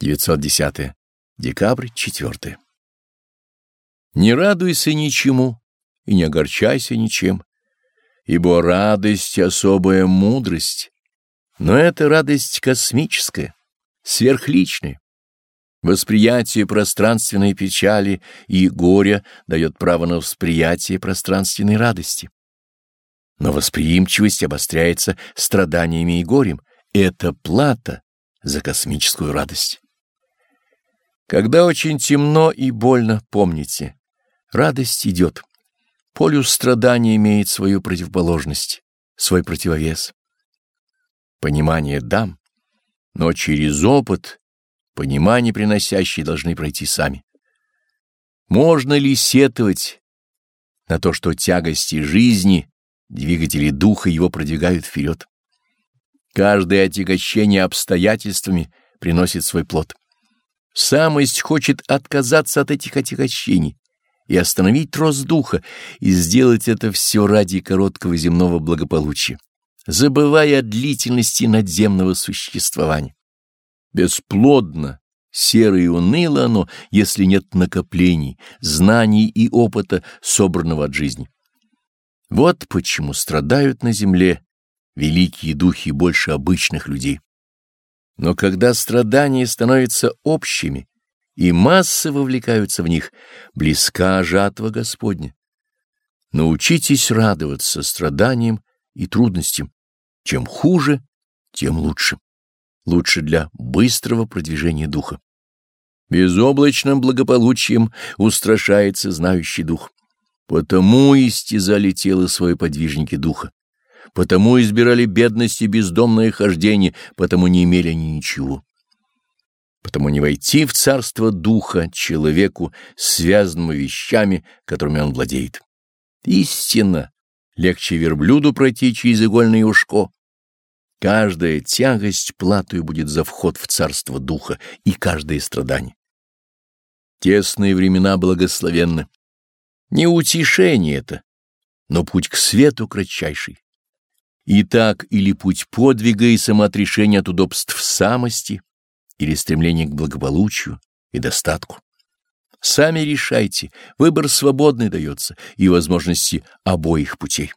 910. Декабрь 4. Не радуйся ничему и не огорчайся ничем, ибо радость — особая мудрость, но это радость космическая, сверхличная. Восприятие пространственной печали и горя дает право на восприятие пространственной радости. Но восприимчивость обостряется страданиями и горем. Это плата за космическую радость. Когда очень темно и больно, помните, радость идет. Полюс страдания имеет свою противоположность, свой противовес. Понимание дам, но через опыт понимание приносящие должны пройти сами. Можно ли сетовать на то, что тягости жизни, двигатели духа его продвигают вперед? Каждое отягощение обстоятельствами приносит свой плод. Самость хочет отказаться от этих отягощений и остановить рост духа, и сделать это все ради короткого земного благополучия, забывая о длительности надземного существования. Бесплодно, серо и уныло оно, если нет накоплений, знаний и опыта, собранного от жизни. Вот почему страдают на земле великие духи больше обычных людей. Но когда страдания становятся общими, и массы вовлекаются в них, близка жатва Господня. Научитесь радоваться страданиям и трудностям. Чем хуже, тем лучше. Лучше для быстрого продвижения духа. Безоблачным благополучием устрашается знающий дух. Потому истязали тело свое подвижники духа. Потому избирали бедность и бездомное хождение, потому не имели они ничего. Потому не войти в царство духа человеку, связанному вещами, которыми он владеет. Истинно, легче верблюду пройти через игольное ушко. Каждая тягость платою будет за вход в царство духа и каждое страдание. Тесные времена благословенны. Не утешение это, но путь к свету кратчайший. И так или путь подвига и самоотрешения от удобств самости, или стремление к благополучию и достатку. Сами решайте, выбор свободный дается и возможности обоих путей.